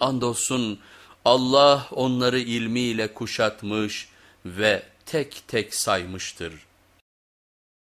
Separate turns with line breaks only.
Andolsun Allah onları ilmiyle kuşatmış ve tek tek saymıştır.